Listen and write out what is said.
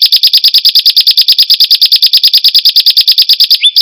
どこで?